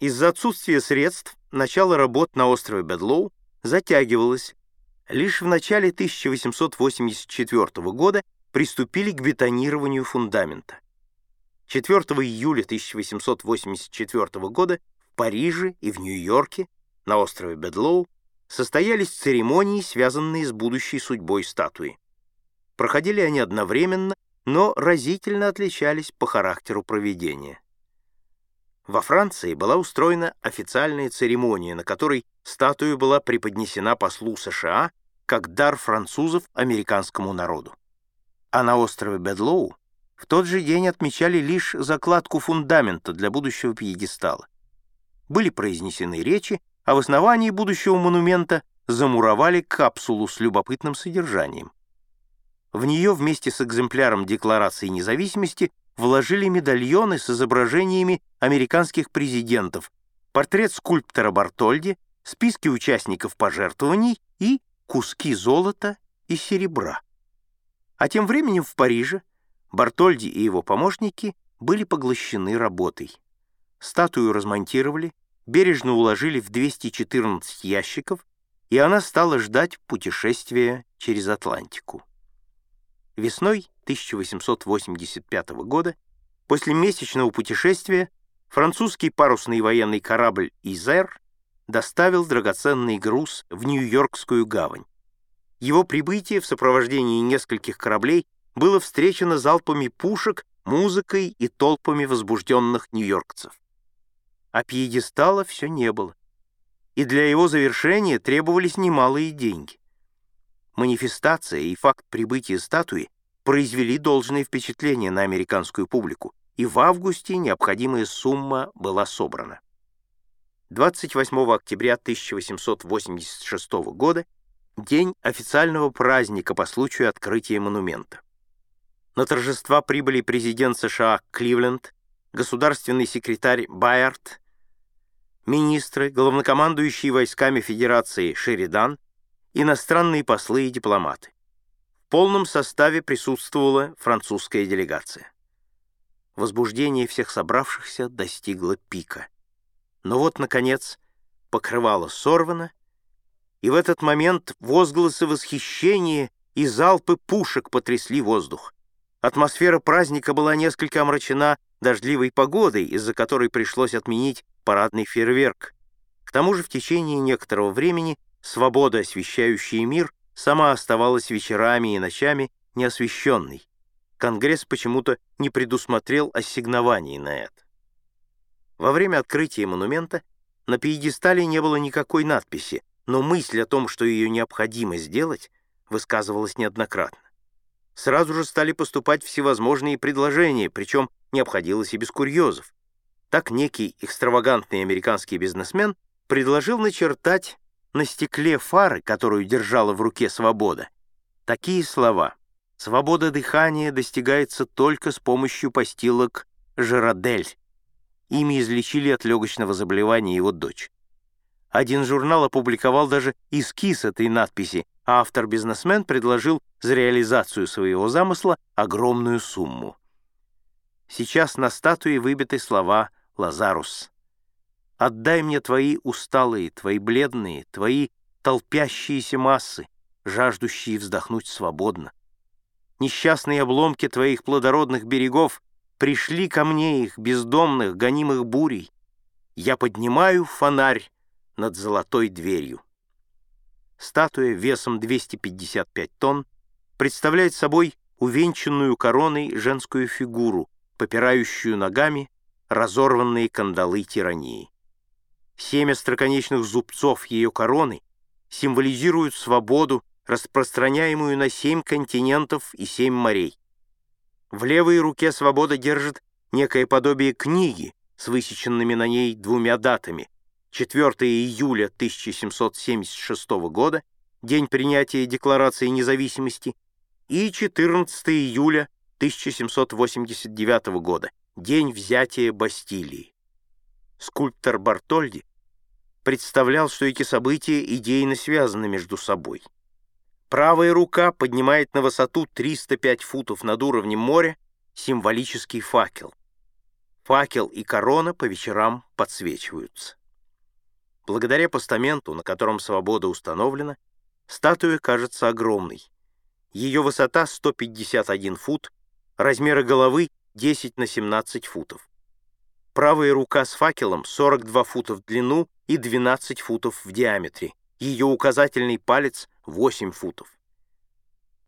Из-за отсутствия средств начало работ на острове Бедлоу затягивалось. Лишь в начале 1884 года приступили к бетонированию фундамента. 4 июля 1884 года в Париже и в Нью-Йорке на острове Бедлоу состоялись церемонии, связанные с будущей судьбой статуи. Проходили они одновременно, но разительно отличались по характеру проведения. Во Франции была устроена официальная церемония, на которой статуя была преподнесена послу США как дар французов американскому народу. А на острове Бедлоу в тот же день отмечали лишь закладку фундамента для будущего пьедестала. Были произнесены речи, а в основании будущего монумента замуровали капсулу с любопытным содержанием. В нее вместе с экземпляром Декларации независимости вложили медальоны с изображениями американских президентов, портрет скульптора Бартольди, списки участников пожертвований и куски золота и серебра. А тем временем в Париже Бартольди и его помощники были поглощены работой. Статую размонтировали, бережно уложили в 214 ящиков, и она стала ждать путешествия через Атлантику. Весной 1885 года, после месячного путешествия, французский парусный военный корабль «Изер» доставил драгоценный груз в Нью-Йоркскую гавань. Его прибытие в сопровождении нескольких кораблей было встречено залпами пушек, музыкой и толпами возбужденных нью-йоркцев. А пьедестала все не было. И для его завершения требовались немалые деньги. Манифестация и факт прибытия статуи произвели должное впечатление на американскую публику, и в августе необходимая сумма была собрана. 28 октября 1886 года день официального праздника по случаю открытия монумента. На торжества прибыли президент США Кливленд, государственный секретарь Байард, министры, главнокомандующие войсками Федерации Шеридан, иностранные послы и дипломаты. В полном составе присутствовала французская делегация. Возбуждение всех собравшихся достигло пика. Но вот, наконец, покрывало сорвано, и в этот момент возгласы восхищения и залпы пушек потрясли воздух. Атмосфера праздника была несколько омрачена дождливой погодой, из-за которой пришлось отменить парадный фейерверк. К тому же в течение некоторого времени свобода, освещающая мир, сама оставалась вечерами и ночами неосвещенной. Конгресс почему-то не предусмотрел ассигнований на это. Во время открытия монумента на пьедестале не было никакой надписи, но мысль о том, что ее необходимо сделать, высказывалась неоднократно. Сразу же стали поступать всевозможные предложения, причем не обходилось и без курьезов. Так некий экстравагантный американский бизнесмен предложил начертать на стекле фары, которую держала в руке свобода, такие слова. «Свобода дыхания достигается только с помощью постилок Жирадель». Ими излечили от легочного заболевания его дочь. Один журнал опубликовал даже эскиз этой надписи, а автор-бизнесмен предложил за реализацию своего замысла огромную сумму. Сейчас на статуе выбиты слова «Лазарус». «Отдай мне твои усталые, твои бледные, твои толпящиеся массы, жаждущие вздохнуть свободно. Несчастные обломки твоих плодородных берегов пришли ко мне их, бездомных, гонимых бурей. Я поднимаю фонарь над золотой дверью. Статуя весом 255 тонн представляет собой увенчанную короной женскую фигуру, попирающую ногами разорванные кандалы тирании. Семь остроконечных зубцов ее короны символизируют свободу, распространяемую на семь континентов и семь морей. В левой руке свобода держит некое подобие книги с высеченными на ней двумя датами 4 июля 1776 года, день принятия Декларации независимости, и 14 июля 1789 года, день взятия Бастилии. Скульптор Бартольди представлял, что эти события идейно связаны между собой. Правая рука поднимает на высоту 305 футов над уровнем моря символический факел. Факел и корона по вечерам подсвечиваются. Благодаря постаменту, на котором свобода установлена, статуя кажется огромной. Ее высота 151 фут, размеры головы 10 на 17 футов. Правая рука с факелом 42 фута в длину и 12 футов в диаметре. Ее указательный палец 8 футов.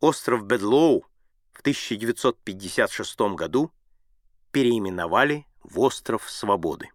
Остров Бедлоу в 1956 году переименовали в Остров Свободы.